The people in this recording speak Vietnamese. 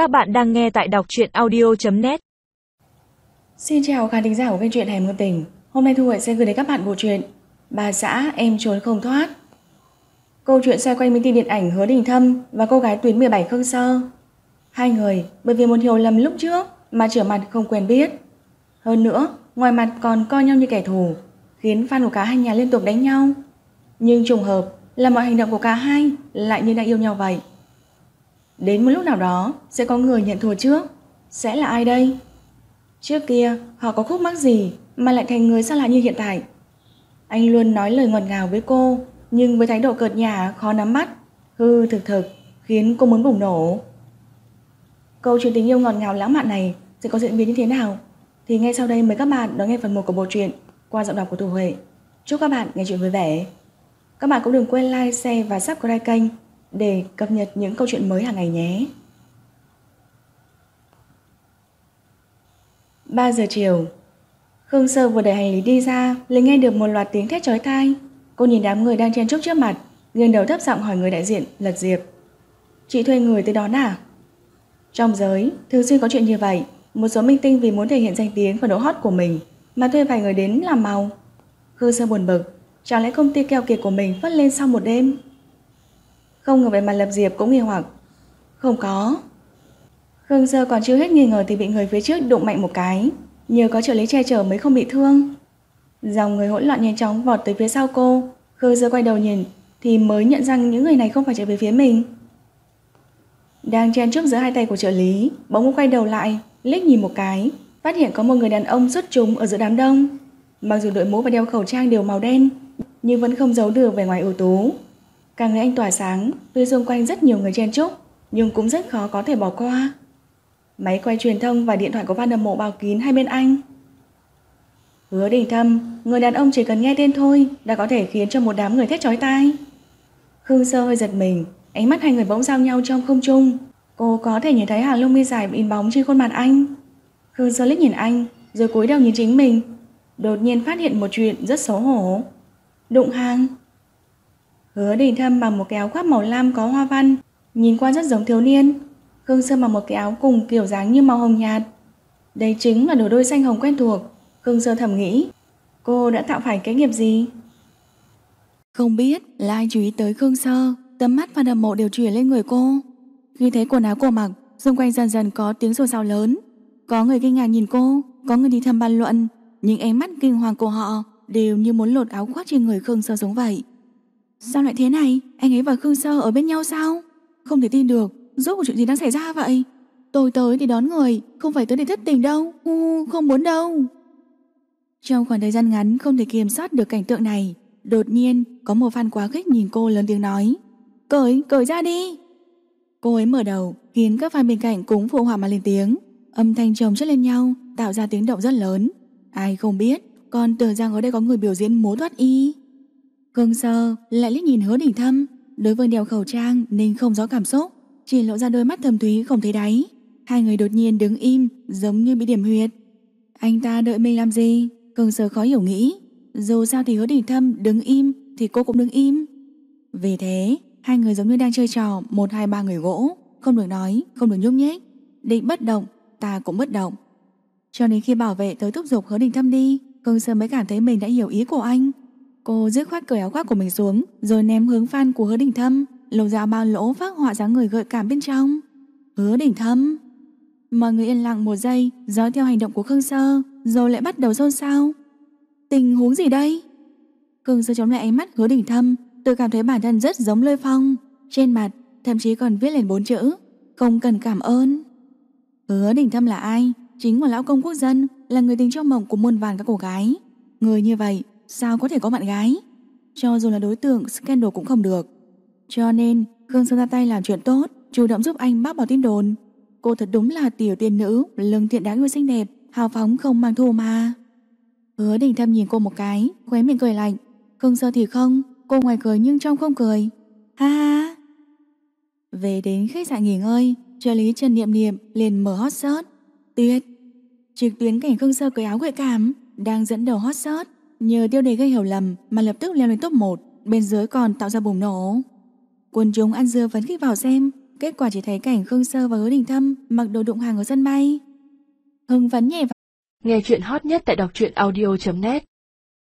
Các bạn đang nghe tại đọc truyện audio.net Xin chào khán thính giả của kênh truyện Hẻm Ngôn Tình. Hôm nay Thu Huệ sẽ gửi đến các bạn bộ truyện Bà xã em trốn không thoát. Câu chuyện xoay quanh minh tinh điện ảnh Hứa Đình Thâm và cô gái tuyến 17 Khương Sơ. Hai người bởi vì một hiểu lầm lúc trước mà trở mặt không quen biết. Hơn nữa, ngoài mặt còn coi nhau như kẻ thù khiến fan của cả hai nhà liên tục đánh nhau. Nhưng trùng hợp là mọi hành động của cả hai lại như đang yêu nhau vậy. Đến một lúc nào đó sẽ có người nhận thua trước Sẽ là ai đây? Trước kia họ có khúc mắc gì mà lại thành người xa lạ như hiện tại Anh luôn nói lời ngọt ngào với cô Nhưng với thái độ cợt nhả khó nắm mắt Hư thực thực khiến cô muốn bùng nổ Câu chuyện tình yêu ngọt ngào lãng mạn này sẽ có diễn biến như thế nào? Thì ngay sau đây mời các bạn đón nghe phần 1 của bộ truyện qua giọng đọc của Thu Huệ. Chúc các bạn nghe chuyện vui vẻ. Các bạn cũng đừng quên like, share và subscribe kênh để cập nhật những câu chuyện mới hàng ngày nhé. 3 giờ chiều Khương Sơ vừa đẩy hành lý đi ra liền nghe được một loạt tiếng thét chói tai. Cô nhìn đám người đang chen chúc trước mặt nghiêng đầu thấp giọng hỏi người đại diện Lật Diệp. Chị thuê người tới đón à? Trong giới, thường xuyên có chuyện như vậy. Một số minh tinh vì muốn thể hiện danh tiếng và độ hot của mình Mà thuê vài người đến làm màu. Khương Sơ buồn bực Chẳng lẽ công ty keo kiệt của mình vất lên sau một đêm? Không ngờ về mặt Lập Diệp cũng nghi hoặc. Không có. Khương Sơ còn chưa hết nghi ngờ thì bị người phía trước đụng mạnh một cái. Nhờ có trợ lý che chở mới không bị thương. Dòng người hỗn loạn nhanh chóng vọt tới phía sau cô. Khương Sơ quay đầu nhìn Thì mới nhận rằng những người này không phải chạy về phía mình. Đang chen chúc giữa hai tay của trợ lý, Bỗng cô quay đầu lại, liếc nhìn một cái, Phát hiện có một người đàn ông xuất trúng ở giữa đám đông. Mặc dù đội mũ và đeo khẩu trang đều màu đen, Nhưng vẫn không giấu được vẻ ngoài ưu tú. Cả người anh tỏa sáng Tuy xung quanh rất nhiều người chen chúc Nhưng cũng rất khó có thể bỏ qua Máy quay truyền thông và điện thoại của fan hâm mộ bao kín hai bên anh. Hứa đình thâm, người đàn ông chỉ cần nghe tên thôi đã có thể khiến cho một đám người thét chói tai. Khương Sơ hơi giật mình, ánh mắt hai người bỗng giao nhau trong không trung. Cô có thể nhìn thấy hàng lông mi dài in bóng trên khuôn mặt anh. Khương Sơ liếc nhìn anh, rồi cúi đầu nhìn chính mình. Đột nhiên phát hiện một chuyện rất xấu hổ. Đụng hàng. Hứa đình thâm bằng một cái áo khoác màu lam có hoa văn, nhìn qua rất giống thiếu niên, Khương Sơ mặc một cái áo cùng kiểu dáng như màu hồng nhạt. Đây chính là đồ đôi xanh hồng quen thuộc. Khương Sơ thầm nghĩ, cô đã tạo phải cái nghiệp gì? Không biết là ai chú ý tới Khương Sơ, tấm mắt và đầm mộ đều chuyển lên người cô. Khi thấy quần áo cô mặc, xung quanh dần dần có tiếng xôn xao lớn. Có người kinh ngạc nhìn cô, có người đi thăm bàn luận, nhưng ánh mắt kinh hoàng của họ đều như muốn lột áo khoác trên người Khương Sơ giống vậy. Sao lại thế này? Anh ấy và Khương Sơ ở bên nhau sao? Không thể tin được, Rốt cuộc chuyện gì đang xảy ra vậy? Tôi tới thì đón người Không phải tới để thất tình đâu. Ừ, Không muốn đâu. Trong khoảng thời gian ngắn không thể kiểm soát được cảnh tượng này Đột nhiên có một fan quá khích nhìn cô lớn tiếng nói Cởi, cởi ra đi. Cô ấy mở đầu khiến các fan bên cạnh cũng phụ họa mà lên tiếng. Âm thanh chồng chất lên nhau Tạo ra tiếng động rất lớn. Ai không biết Còn tưởng rằng ở đây có người biểu diễn múa thoát y. Khương sơ lại liếc nhìn hứa đỉnh thâm Đối với đeo khẩu trang nên không rõ cảm xúc chỉ lộ ra đôi mắt thầm thúy không thấy đáy. Hai người đột nhiên đứng im, giống như bị điểm huyệt. Anh ta đợi mình làm gì? Cường sơ khó hiểu nghĩ. Dù sao thì hứa đỉnh thâm đứng im thì cô cũng đứng im. Vì thế, hai người giống như đang chơi trò một hai ba người gỗ, không được nói, không được nhúc nhích. Định bất động, ta cũng bất động. Cho đến khi bảo vệ tới thúc giục hứa đình thâm đi, Cường sơ mới cảm thấy mình đã hiểu ý của anh. Cô dứt khoát cởi áo khoác của mình xuống, rồi ném hướng fan của hứa đỉnh thâm lầu dạo bao lỗ phát họa dáng người gợi cảm bên trong. Hứa đỉnh thâm. Mọi người yên lặng một giây, dõi theo hành động của Khương Sơ, rồi lại bắt đầu xôn xao. Tình huống gì đây? Khương Sơ chống lại ánh mắt hứa đỉnh thâm, tự cảm thấy bản thân rất giống Lôi Phong. Trên mặt, thậm chí còn viết lên bốn chữ, không cần cảm ơn. Hứa đỉnh thâm là ai? Chính là lão công quốc dân, là người tình trong mộng của muôn vàn các cô gái. Người như vậy, sao có thể có bạn gái? Cho dù là đối tượng, scandal cũng không được. Cho nên Khương Sơn ra tay làm chuyện tốt Chủ động giúp anh bác bỏ tin đồn. Cô thật đúng là tiểu tiên nữ Lưng thiện đáng yêu xinh đẹp Hào phóng không mang thù mà. Hứa đình thâm nhìn cô một cái Khóe miệng cười lạnh. Khương Sơ thì không Cô ngoài cười nhưng trong không cười. Ha ha. Về đến khách sạn nghỉ ngơi Trợ lý Trần Niệm Niệm liền mở hot search. Tuyệt. Trực tuyến cảnh Khương Sơ cười áo gợi cảm Đang dẫn đầu hot search. Nhờ tiêu đề gây hiểu lầm mà lập tức leo lên top 1 Bên dưới còn tạo ra bùng nổ Quân chúng ăn dưa vẫn khích vào xem, Kết quả chỉ thấy cảnh Khương Sơ và Hứa Đình Thâm mặc đồ đụng hàng ở sân bay. Hưng phấn nhẹ vào. Nghe chuyện hot nhất tại đọc truyện audio.net